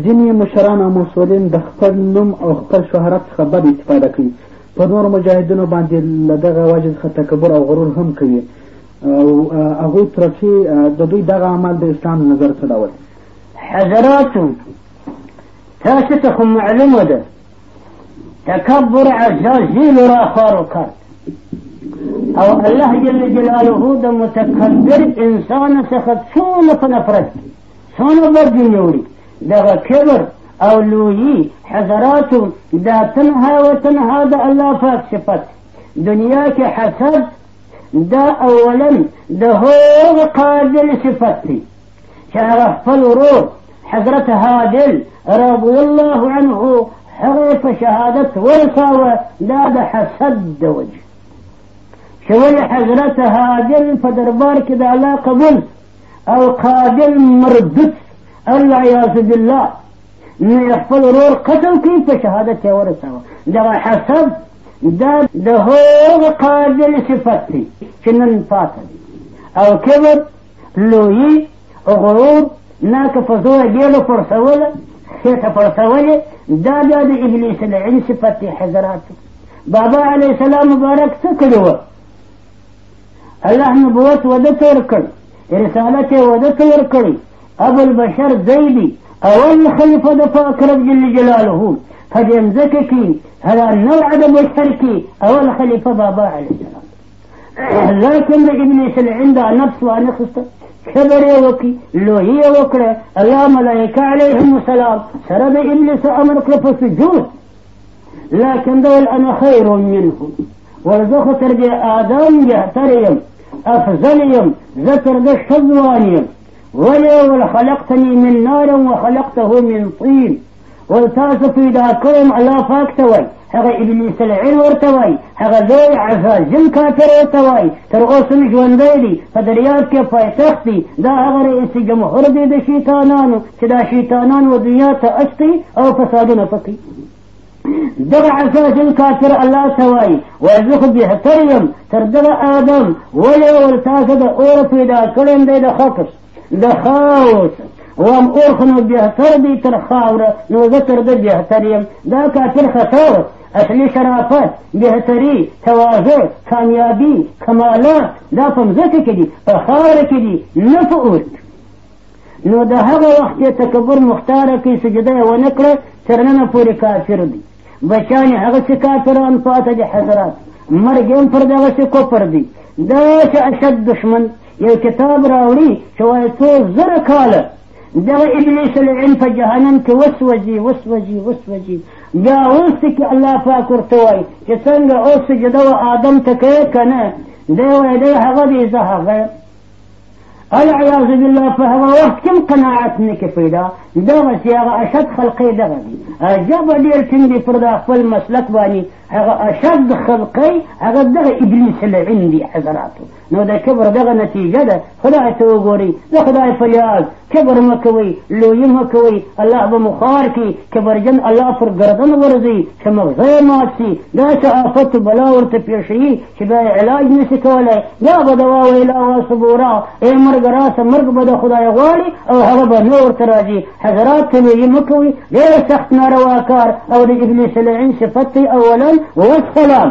ځینې مشران او مسولین د خپل نوم او خپل شهرت څخه بد استفاده کوي په نور مجاهدینو باندې له دغه وجه څخه تکبر او غرور هم کوي او هغوی ترفي د دوی دغه عمل د اسلام نظر څه ډول حضراتو تاسو ته خو معلومه ده تکبر عزازیل را خوار وکړ او الله جل جلاله د متکبر انسان څخه څونه په نفرت څونه بدلون وړي دغه کبر او لویي حضراتو دا تنها و تنها د الله پاک صفت دنیا کې حسد دا اولا د هغه قادر صفت دی چې هغه خپل ورور حضرت هادل رضی الله عنه هغه په شهادت ورساوه دا د حسد د وجه چې ولې حضرت هادل په دربار کې د الله قبول القادم مردود العیاذ بالله نه خپل رور قتل کی په شهادت یې ورساوه دا حسب دا د هغو قادم صفت دی چې نن پاته دی او کبر لویی غرور ناکه په زوره ډېرو پړسوله خېټه پړسولې دا بیا د ابلیس العین صفت دی حضراتو بابا علیه السلام مبارک څه کړي وه الله نبوت وده ته ورکړ رسالت یې وده ته ورکړی ابو البشر زیدي اول خلیفه د پاک رب جل جلاله په دې مځکه کې هغه نوع د بشر کې اول خلیفه بابا علیه السلام لكن د ابن سلعین دا نفس وانخسته کبر یې وکړي لوی یې وکړه الله ملائکه علیهم السلام سره د ابلیس امر کړ په سجود لكن دول انا خير منهم ور زه خو تر دې آدم بهتر یم افضل یم زه تر دې ښه ځوان یم ولې ول خلقتني من نار وخلقته من طين ول تاسو پیدا کړم الله پاک ته وای هغه ابلیس العل ورته وای هغه لوی عزازل کافر ورته وای تر اوسه مې ژوندی دی په دریاب کې پایتخت دی دا هغه رئیس جمهور دی د شیطانانو چې دا شیطانان و دنیا ته اچتي او فسادونه پکوي دغه عساس الکافر الله ته وایي وایي زه خو بهتر یم تر دغه آدم ولې ور تاسو د اور پیدا کړی دی د خکس د خاوس وام اور خو نو بهتر دی تر خاوره نو زه تر ده بهتر یم دا کافر خطا و اصلي شرافت بهتري تواضع کامیابي کمالات دا په مځکه کې دي په خاوره کې دي نه په اور نو د هغه وخت یې تکبر مختاره کوي سجده یې ونه کړه تر ننه پورې کافر دی بچیان یې هغسې کافران پاته دي حضرات مرګ یې هم پر دغسې کفر دی دا چې اشد دشمن یو کتاب راوړي چې وایي څو زره کاله دغه ابلیس العلم په جهنم کې وسوځي وسوځي وسوځي بیا اوس کې الله پاک ورته وایي چې څنګه اوس سجده و آدم ته کوې که نه دی وایي دی هغه دی زه هغه العیاذ بالله په هغه وخت کې قناعت نه کې پیدا دغسې هغه اشد خلقۍ دغه دي عجبه ډېر ټینګ دی پر دا خپل مسلک باندې هغه اشد خلقۍ هغه دغه ابلیس لعین دي حضراتو نو د کبر دغه نتیجه ده خدای ته وګورئ د خدای په یاد کبر مه کوئ لویي مه کوئ الله به مو خوار کړي کبرجن الله پر ګردن ورځي چې مغزه یې مات شي داسې آفت بلا ورته پېښوي چې بیا یې علاج نه شي کولی بیا به دوا ویلا وسبورا ای مرګ راسه مرګ به د خدای غواړي او هغه به نه ورته راځي حضرات ته لویي مه کوئ ډېر سخت ناروا کار او د ابن سلعین صفت دی اولا وسلام